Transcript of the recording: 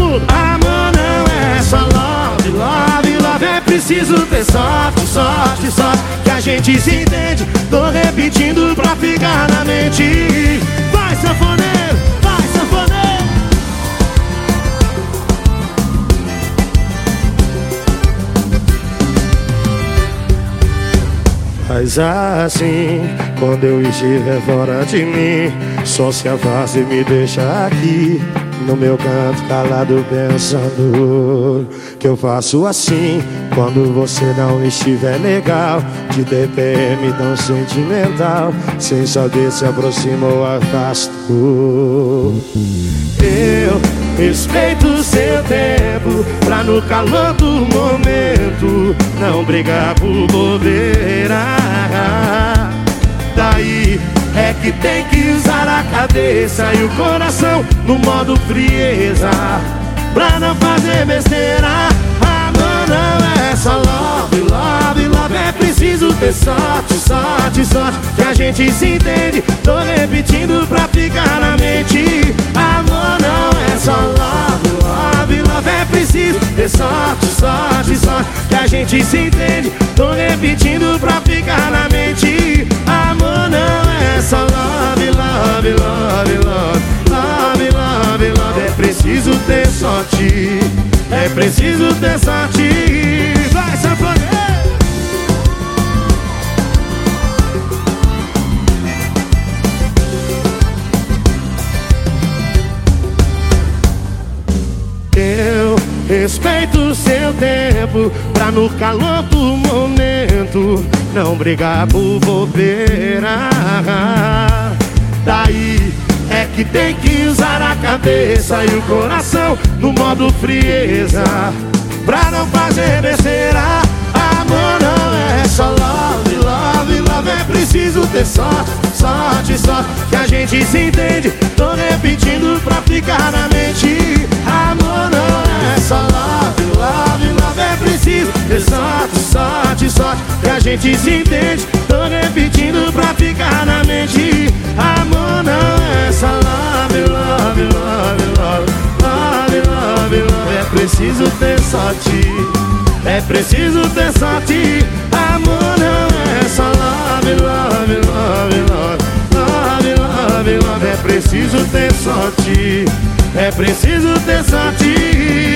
mundo. Amor não é só love, love, love. É preciso ter sorte, sorte, sorte. Que a gente se entende. Tô repetindo pra ficar na mente. Vai, sanfoneiro, vai, sanfoneiro. Faz assim, quando eu estiver fora de mim Só se afaste e me deixa aqui No meu canto calado pensando Que eu faço assim. Quando você não estiver legal De TPM tão sentimental Sem saber se aproxima ou afasta Eu respeito seu tempo Pra no calor do momento Não brigar por bobeira é que tem que usar a cabeça e o coração no modo frieza. Pra não fazer besteira Amor não é só love, love, love. É preciso ter sorte, sorte, sorte. Que a gente se entende. Tô repetindo pra ficar na mente. Amor não é só love, love, love. É preciso ter sorte, sorte, sorte. Que a gente se entende. Tô repetindo pra ficar na mente preciso ter sorte É preciso ter sorte Vai, sanfoneiro! Eu respeito o seu tempo Pra no calor do momento Não brigar por bobeira Daí é que tem que usar a cabeça e o coração No modo frieza. Pra não fazer besteira Amor não é só love, love, love É preciso ter sorte, sorte, sorte. Que a gente se entende Tô repetindo pra ficar na mente. Amor não é só love, love, love É preciso ter sorte, sorte, sorte. Que a gente se entende Tô repetindo pra ficar na mente. Amor não É preciso ter sorte. Amor não é só love, love, love, love. Love, love, love É preciso ter sorte. É preciso ter sorte